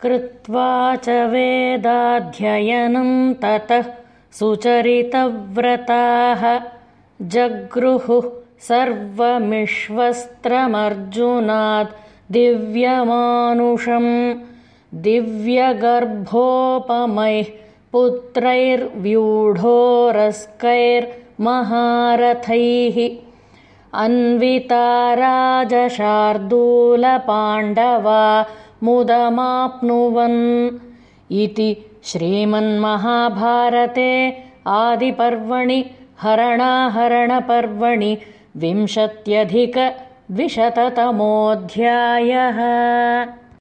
कृत्वा च वेदाध्ययनं ततः सुचरितव्रताः। जगृहुः सर्वमिश्वस्त्रमर्जुनात् दिव्यमानुषम्। दिव्यगर्भोपमैः पुत्रैर्व्यूढोरस्कैर्महारथैः अन्विताराजशार्दूलपाण्डवा मुदमाप्नुवन् इति श्रीमन्महाभारते आदिपर्वणि हरणाहरणपर्वणि विंशत्यधिकद्विशततमोऽध्यायः